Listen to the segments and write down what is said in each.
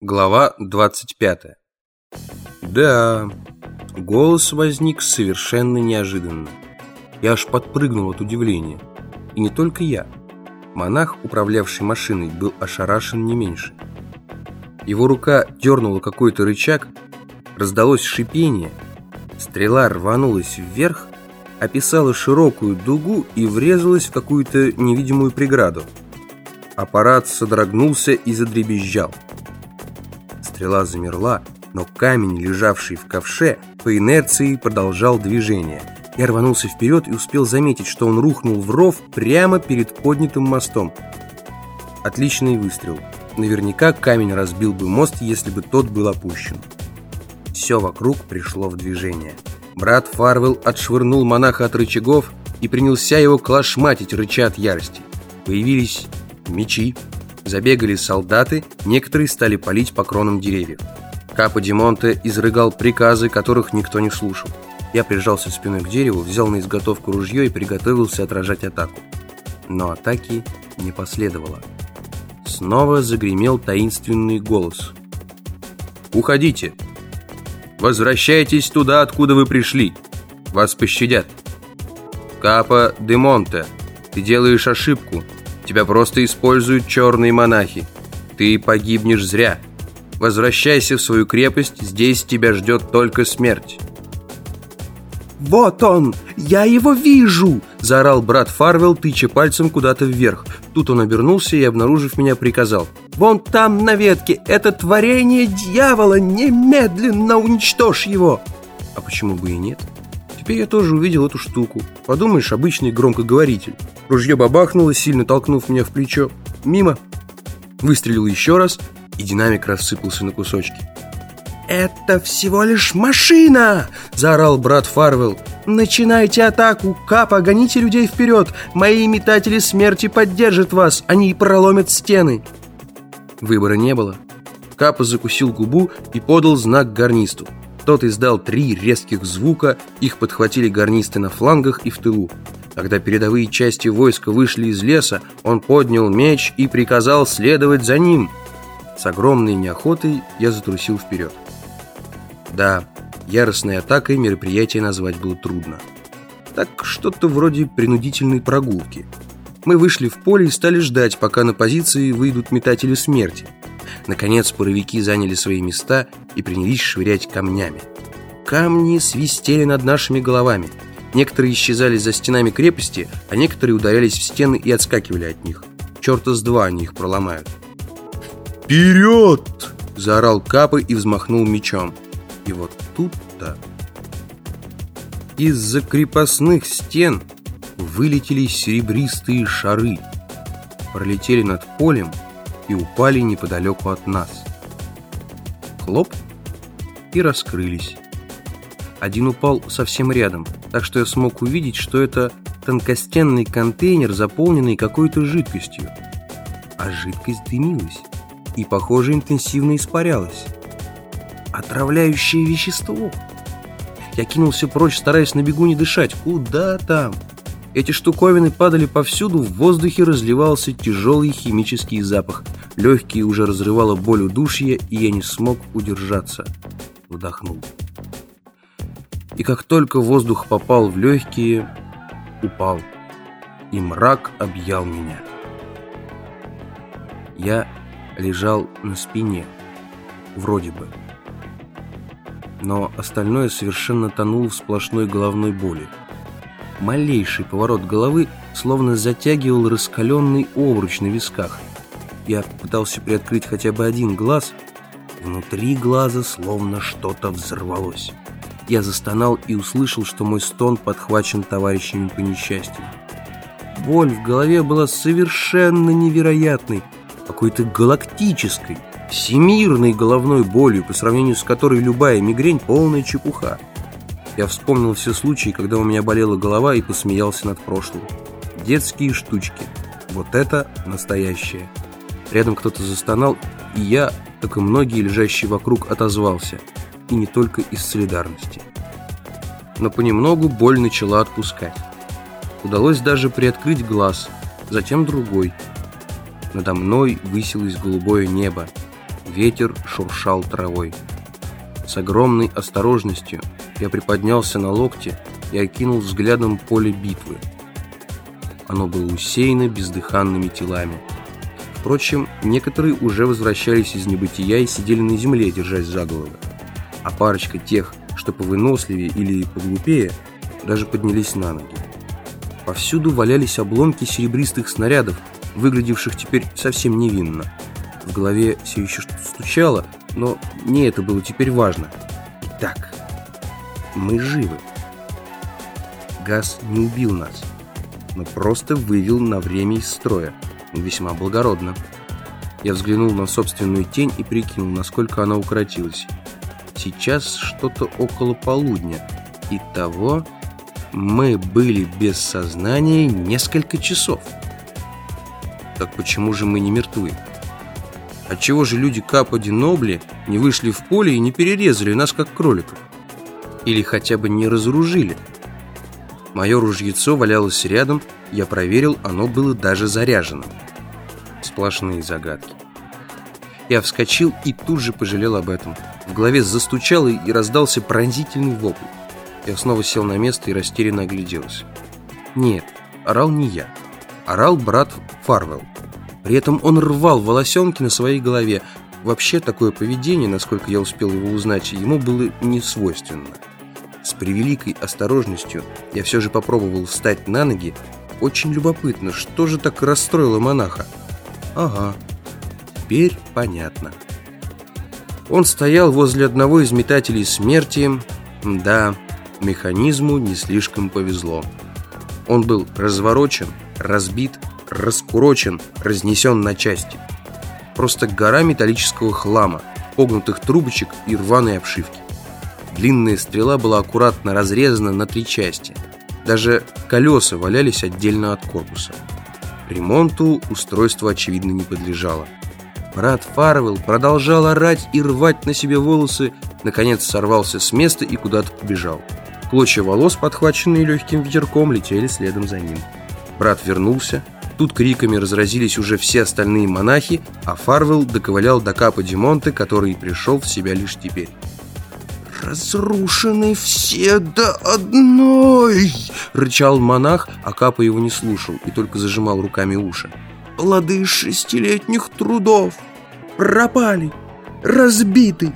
Глава 25 Да, голос возник совершенно неожиданно. Я аж подпрыгнул от удивления. И не только я. Монах, управлявший машиной, был ошарашен не меньше. Его рука дернула какой-то рычаг, раздалось шипение, стрела рванулась вверх, описала широкую дугу и врезалась в какую-то невидимую преграду. Аппарат содрогнулся и задребезжал. Стрела замерла, но камень, лежавший в ковше, по инерции продолжал движение. Я рванулся вперед и успел заметить, что он рухнул в ров прямо перед поднятым мостом. Отличный выстрел. Наверняка камень разбил бы мост, если бы тот был опущен. Все вокруг пришло в движение. Брат Фарвелл отшвырнул монаха от рычагов и принялся его клашматить, рыча от ярости. Появились мечи, Забегали солдаты, некоторые стали палить по кронам деревьев. Капо Димонте изрыгал приказы, которых никто не слушал. Я прижался спиной к дереву, взял на изготовку ружье и приготовился отражать атаку. Но атаки не последовало. Снова загремел таинственный голос. «Уходите! Возвращайтесь туда, откуда вы пришли! Вас пощадят! Капо де Монте, ты делаешь ошибку!» Тебя просто используют черные монахи. Ты погибнешь зря. Возвращайся в свою крепость, здесь тебя ждет только смерть». «Вот он! Я его вижу!» – заорал брат Фарвелл, тыча пальцем куда-то вверх. Тут он обернулся и, обнаружив меня, приказал. «Вон там на ветке это творение дьявола! Немедленно уничтожь его!» «А почему бы и нет?» Теперь я тоже увидел эту штуку. Подумаешь, обычный громкоговоритель. Ружье бабахнуло, сильно толкнув меня в плечо. Мимо. Выстрелил еще раз, и динамик рассыпался на кусочки. «Это всего лишь машина!» – заорал брат Фарвелл. «Начинайте атаку! Капа, гоните людей вперед! Мои метатели смерти поддержат вас! Они проломят стены!» Выбора не было. Капа закусил губу и подал знак гарнисту. Тот издал три резких звука, их подхватили гарнисты на флангах и в тылу. Когда передовые части войска вышли из леса, он поднял меч и приказал следовать за ним. С огромной неохотой я затрусил вперед. Да, яростной атакой мероприятие назвать было трудно. Так что-то вроде принудительной прогулки. Мы вышли в поле и стали ждать, пока на позиции выйдут метатели смерти. Наконец паровики заняли свои места и принялись швырять камнями. Камни свистели над нашими головами. Некоторые исчезали за стенами крепости, а некоторые ударялись в стены и отскакивали от них. Черта с два они их проломают. «Вперед!» – заорал Капы и взмахнул мечом. И вот тут-то из-за крепостных стен вылетели серебристые шары, пролетели над полем и упали неподалеку от нас. Хлоп и раскрылись. Один упал совсем рядом, так что я смог увидеть, что это тонкостенный контейнер, заполненный какой-то жидкостью. А жидкость дымилась и, похоже, интенсивно испарялась. Отравляющее вещество. Я кинулся прочь, стараясь на бегу не дышать. Куда там? Эти штуковины падали повсюду, в воздухе разливался тяжелый химический запах. Легкие уже разрывало боль удушья, и я не смог удержаться. Вдохнул. И как только воздух попал в легкие, упал. И мрак объял меня. Я лежал на спине, вроде бы. Но остальное совершенно тонуло в сплошной головной боли. Малейший поворот головы словно затягивал раскаленный обруч на висках. Я пытался приоткрыть хотя бы один глаз. Внутри глаза словно что-то взорвалось. Я застонал и услышал, что мой стон подхвачен товарищами по несчастью. Боль в голове была совершенно невероятной, какой-то галактической, всемирной головной болью, по сравнению с которой любая мигрень – полная чепуха. Я вспомнил все случаи, когда у меня болела голова и посмеялся над прошлым. Детские штучки. Вот это настоящее. Рядом кто-то застонал, и я, как и многие лежащие вокруг, отозвался. И не только из солидарности. Но понемногу боль начала отпускать. Удалось даже приоткрыть глаз, затем другой. Надо мной высилось голубое небо. Ветер шуршал травой. С огромной осторожностью я приподнялся на локте и окинул взглядом поле битвы. Оно было усеяно бездыханными телами. Впрочем, некоторые уже возвращались из небытия и сидели на земле, держась за головы. А парочка тех, что повыносливее или поглупее, даже поднялись на ноги. Повсюду валялись обломки серебристых снарядов, выглядевших теперь совсем невинно. В голове все еще что-то стучало, но не это было теперь важно. Итак, мы живы. Газ не убил нас, но просто вывел на время из строя. Весьма благородно. Я взглянул на собственную тень и прикинул, насколько она укоротилась. Сейчас что-то около полудня. Итого мы были без сознания несколько часов. Так почему же мы не мертвы? Отчего же люди Капа Нобли не вышли в поле и не перерезали нас, как кроликов? Или хотя бы не разоружили? Мое ружьецо валялось рядом, я проверил, оно было даже заряжено. Сплошные загадки. Я вскочил и тут же пожалел об этом. В голове застучало и раздался пронзительный вопль. Я снова сел на место и растерянно огляделся. Нет, орал не я. Орал брат Фарвелл. При этом он рвал волосенки на своей голове. Вообще, такое поведение, насколько я успел его узнать, ему было не свойственно. С превеликой осторожностью я все же попробовал встать на ноги. Очень любопытно, что же так расстроило монаха? Ага, теперь понятно. Он стоял возле одного из метателей смерти. Да, механизму не слишком повезло. Он был разворочен, разбит раскурочен, разнесен на части. Просто гора металлического хлама, погнутых трубочек и рваной обшивки. Длинная стрела была аккуратно разрезана на три части. Даже колеса валялись отдельно от корпуса. Ремонту устройство, очевидно, не подлежало. Брат Фарвелл продолжал орать и рвать на себе волосы, наконец сорвался с места и куда-то побежал. Клочья волос, подхваченные легким ветерком, летели следом за ним. Брат вернулся, Тут криками разразились уже все остальные монахи, а Фарвелл доковылял до Капа Димонте, который пришел в себя лишь теперь. «Разрушены все до одной!» — рычал монах, а Капа его не слушал и только зажимал руками уши. «Плоды шестилетних трудов пропали, разбиты,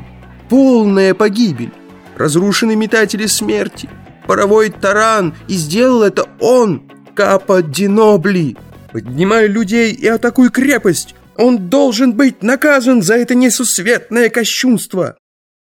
полная погибель, разрушены метатели смерти, паровой таран, и сделал это он, Капа Динобли!» Поднимай людей и атакуй крепость! Он должен быть наказан за это несусветное кощунство!»